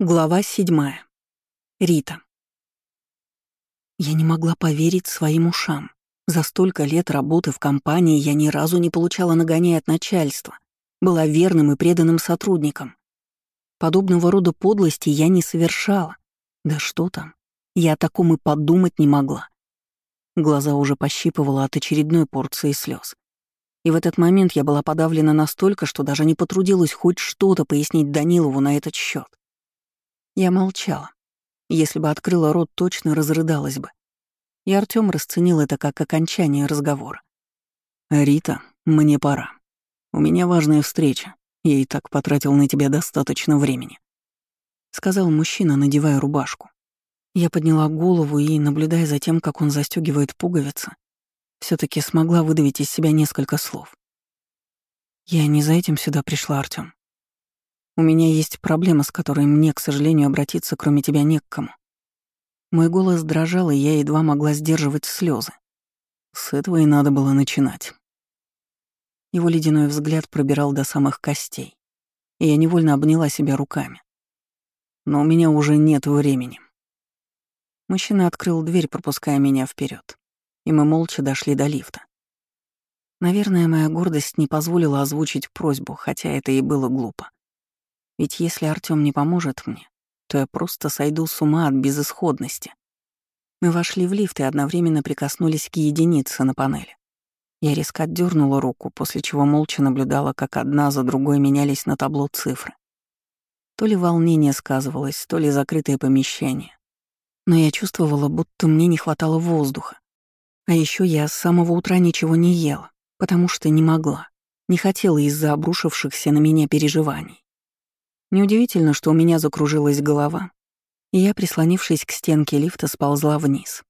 Глава седьмая. Рита. Я не могла поверить своим ушам. За столько лет работы в компании я ни разу не получала нагоняя от начальства, была верным и преданным сотрудником. Подобного рода подлости я не совершала. Да что там, я о таком и подумать не могла. Глаза уже пощипывала от очередной порции слез. И в этот момент я была подавлена настолько, что даже не потрудилась хоть что-то пояснить Данилову на этот счет. Я молчала. Если бы открыла рот, точно разрыдалась бы. И Артём расценил это как окончание разговора. «Рита, мне пора. У меня важная встреча. Я и так потратил на тебя достаточно времени», — сказал мужчина, надевая рубашку. Я подняла голову и, наблюдая за тем, как он застегивает пуговицы, все таки смогла выдавить из себя несколько слов. «Я не за этим сюда пришла, Артём. У меня есть проблема, с которой мне, к сожалению, обратиться, кроме тебя, не к кому. Мой голос дрожал, и я едва могла сдерживать слезы. С этого и надо было начинать. Его ледяной взгляд пробирал до самых костей, и я невольно обняла себя руками. Но у меня уже нет времени. Мужчина открыл дверь, пропуская меня вперед, и мы молча дошли до лифта. Наверное, моя гордость не позволила озвучить просьбу, хотя это и было глупо. Ведь если Артём не поможет мне, то я просто сойду с ума от безысходности. Мы вошли в лифт и одновременно прикоснулись к единице на панели. Я резко отдернула руку, после чего молча наблюдала, как одна за другой менялись на табло цифры. То ли волнение сказывалось, то ли закрытое помещение. Но я чувствовала, будто мне не хватало воздуха. А еще я с самого утра ничего не ела, потому что не могла, не хотела из-за обрушившихся на меня переживаний. Неудивительно, что у меня закружилась голова, и я, прислонившись к стенке лифта, сползла вниз.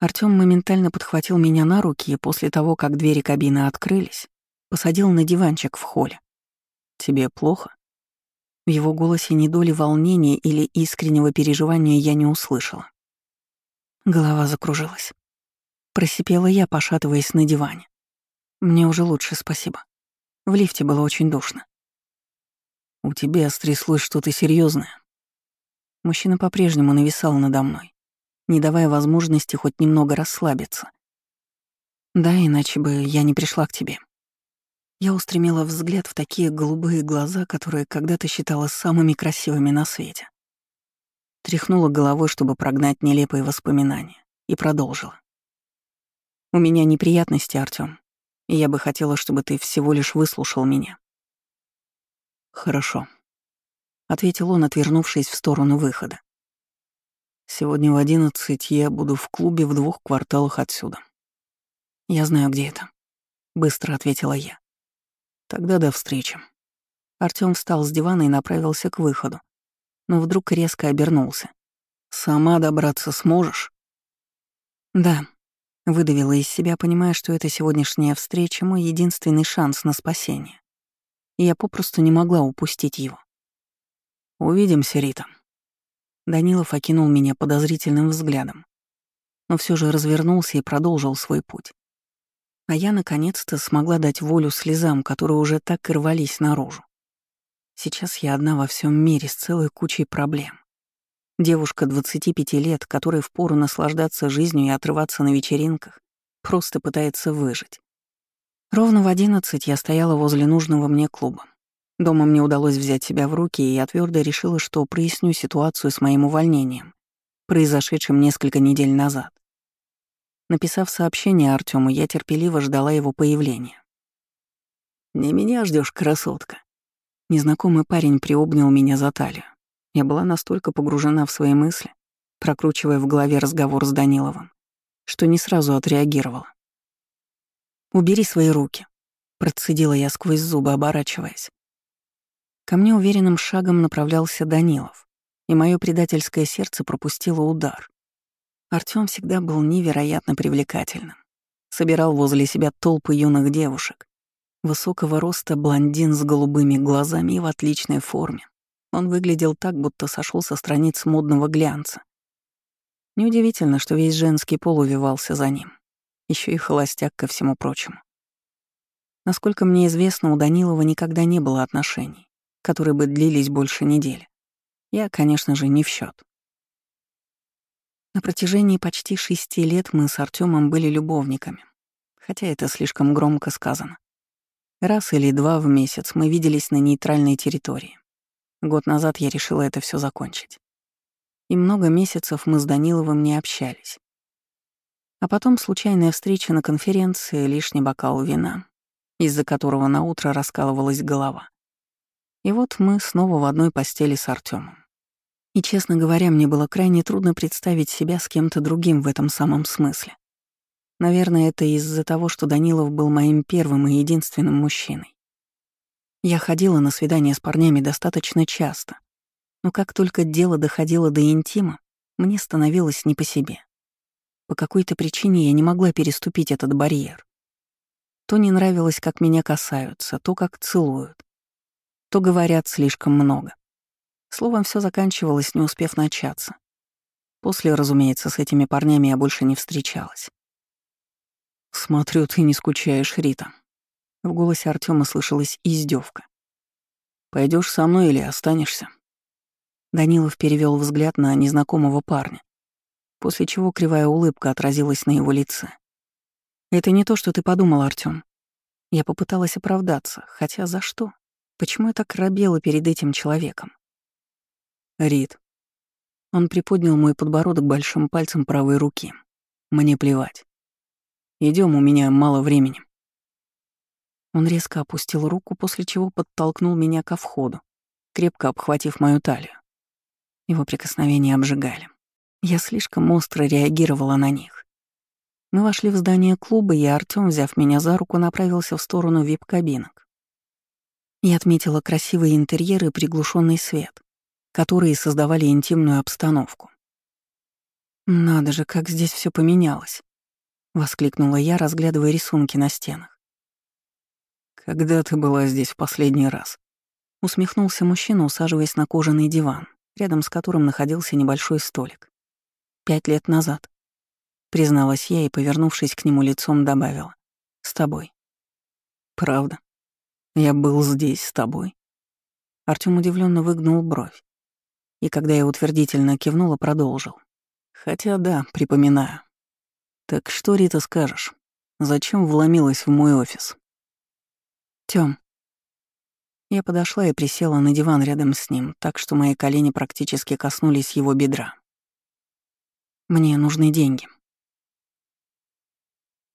Артём моментально подхватил меня на руки и после того, как двери кабины открылись, посадил на диванчик в холле. «Тебе плохо?» В его голосе ни доли волнения или искреннего переживания я не услышала. Голова закружилась. Просипела я, пошатываясь на диване. Мне уже лучше, спасибо. В лифте было очень душно. У тебя стряслось что-то серьезное. Мужчина по-прежнему нависал надо мной, не давая возможности хоть немного расслабиться. Да, иначе бы я не пришла к тебе. Я устремила взгляд в такие голубые глаза, которые когда-то считала самыми красивыми на свете. Тряхнула головой, чтобы прогнать нелепые воспоминания, и продолжила. «У меня неприятности, Артём, и я бы хотела, чтобы ты всего лишь выслушал меня. «Хорошо», — ответил он, отвернувшись в сторону выхода. «Сегодня в одиннадцать я буду в клубе в двух кварталах отсюда». «Я знаю, где это», — быстро ответила я. «Тогда до встречи». Артём встал с дивана и направился к выходу, но вдруг резко обернулся. «Сама добраться сможешь?» «Да», — выдавила из себя, понимая, что эта сегодняшняя встреча — мой единственный шанс на спасение и я попросту не могла упустить его. «Увидимся, Рита». Данилов окинул меня подозрительным взглядом, но все же развернулся и продолжил свой путь. А я, наконец-то, смогла дать волю слезам, которые уже так и рвались наружу. Сейчас я одна во всем мире с целой кучей проблем. Девушка 25 лет, которой впору наслаждаться жизнью и отрываться на вечеринках, просто пытается выжить. Ровно в одиннадцать я стояла возле нужного мне клуба. Дома мне удалось взять себя в руки, и я твердо решила, что проясню ситуацию с моим увольнением, произошедшим несколько недель назад. Написав сообщение Артему, я терпеливо ждала его появления. «Не меня ждешь, красотка». Незнакомый парень приобнял меня за талию. Я была настолько погружена в свои мысли, прокручивая в голове разговор с Даниловым, что не сразу отреагировала. «Убери свои руки», — процедила я сквозь зубы, оборачиваясь. Ко мне уверенным шагом направлялся Данилов, и мое предательское сердце пропустило удар. Артём всегда был невероятно привлекательным. Собирал возле себя толпы юных девушек. Высокого роста блондин с голубыми глазами и в отличной форме. Он выглядел так, будто сошел со страниц модного глянца. Неудивительно, что весь женский пол увивался за ним еще и холостяк ко всему прочему. Насколько мне известно, у Данилова никогда не было отношений, которые бы длились больше недели. Я, конечно же, не в счет. На протяжении почти шести лет мы с Артемом были любовниками, хотя это слишком громко сказано. Раз или два в месяц мы виделись на нейтральной территории. Год назад я решила это все закончить. И много месяцев мы с Даниловым не общались. А потом случайная встреча на конференции, лишний бокал вина, из-за которого на утро раскалывалась голова. И вот мы снова в одной постели с Артемом. И, честно говоря, мне было крайне трудно представить себя с кем-то другим в этом самом смысле. Наверное, это из-за того, что Данилов был моим первым и единственным мужчиной. Я ходила на свидания с парнями достаточно часто, но как только дело доходило до интима, мне становилось не по себе. По какой-то причине я не могла переступить этот барьер. То не нравилось, как меня касаются, то как целуют, то говорят слишком много. Словом, все заканчивалось, не успев начаться. После, разумеется, с этими парнями я больше не встречалась. «Смотрю, ты не скучаешь, Рита». В голосе Артема слышалась издевка. Пойдешь со мной или останешься?» Данилов перевел взгляд на незнакомого парня, после чего кривая улыбка отразилась на его лице. «Это не то, что ты подумал, Артём. Я попыталась оправдаться, хотя за что? Почему я так робела перед этим человеком? Рид. Он приподнял мой подбородок большим пальцем правой руки. Мне плевать. Идем, у меня мало времени. Он резко опустил руку, после чего подтолкнул меня ко входу, крепко обхватив мою талию. Его прикосновения обжигали. Я слишком остро реагировала на них. Мы вошли в здание клуба, и Артём, взяв меня за руку, направился в сторону вип-кабинок. Я отметила красивые интерьеры и приглушенный свет, которые создавали интимную обстановку. «Надо же, как здесь все поменялось!» — воскликнула я, разглядывая рисунки на стенах. «Когда ты была здесь в последний раз?» — усмехнулся мужчина, усаживаясь на кожаный диван, рядом с которым находился небольшой столик. «Пять лет назад», — призналась я и, повернувшись к нему лицом, добавила. «С тобой». «Правда? Я был здесь с тобой?» Артём удивленно выгнул бровь. И когда я утвердительно кивнула, продолжил. Хотя да, припоминаю. Так что, Рита, скажешь? Зачем вломилась в мой офис? Тём. Я подошла и присела на диван рядом с ним, так что мои колени практически коснулись его бедра. Мне нужны деньги.